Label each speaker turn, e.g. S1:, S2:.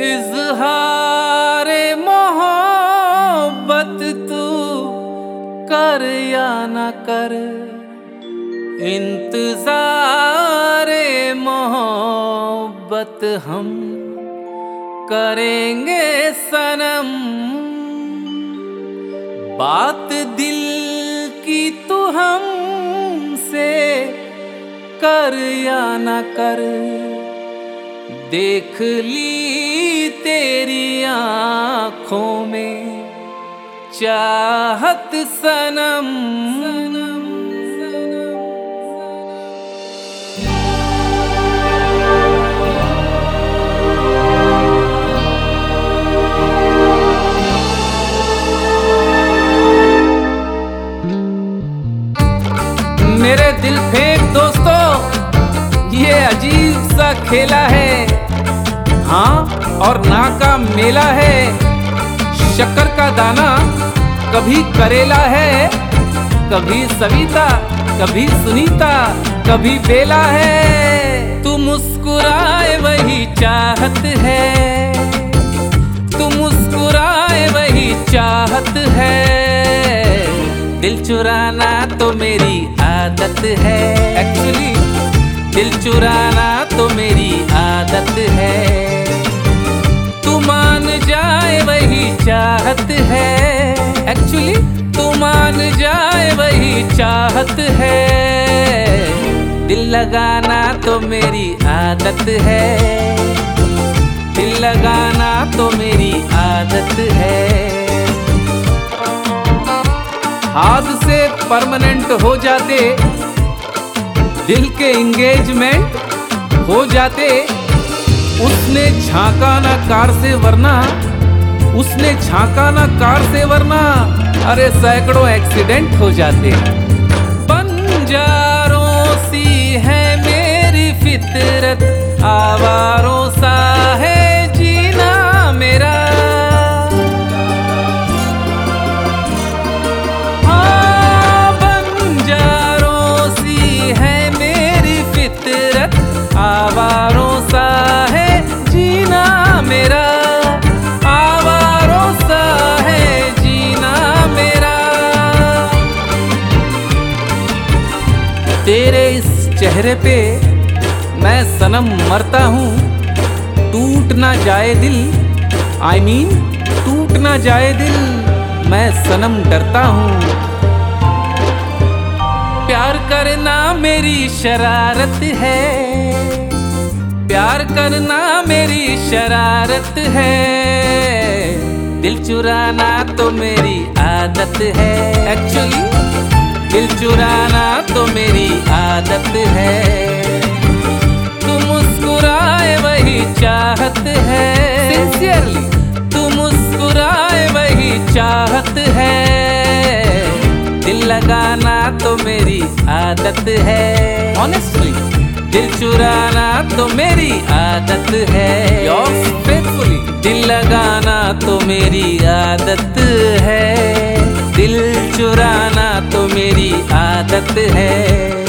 S1: इजहार मोहब्बत तू कर या न कर, इंतज़ार मोहब्बत हम करेंगे सनम। बात दिल की तू हम से कर या न कर, देख ली तेरी आँखों में चाहत सनम। सनम मेरे दिल फेंक दोस्तों, ये अजीब सा खेला है। हाँ? और ना का मेला है। शक्कर का दाना कभी करेला है। कभी सविता, कभी सुनीता, कभी बेला है। तू मुस्कुराए वही चाहत है। तू मुस्कुराए वही चाहत है। दिल चुराना तो मेरी आदत है। एक्चुअली दिल चुराना तो मेरी आदत है। जाए वही चाहत है। एक्चुअली तू मान जाए वही चाहत है। दिल लगाना तो मेरी आदत है। दिल लगाना तो मेरी आदत है। हाथ से परमानेंट हो जाते। दिल के इंगेजमेंट हो जाते। उसने झांका ना कार से वरना, उसने झांका ना कार से वरना, अरे सैकड़ों एक्सीडेंट हो जाते। बंजारों तेरे इस चेहरे पे मैं सनम मरता हूँ। टूट ना जाए दिल आई I मीन mean, टूट ना जाए दिल मैं सनम डरता हूँ। प्यार करना मेरी शरारत है। प्यार करना मेरी शरारत है। दिल चुराना तो मेरी आदत है। एक्चुअली दिल चुराना तो मेरी आदत है। तू मुस्कुराए वही चाहत है। सिंसियरली तू मुस्कुराए वही चाहत है। दिल लगाना तो मेरी आदत है। ऑनेस्टली दिल चुराना तो मेरी आदत है। फेथफुली दिल लगाना तो मेरी आदत है। दिल मेरी आदत है।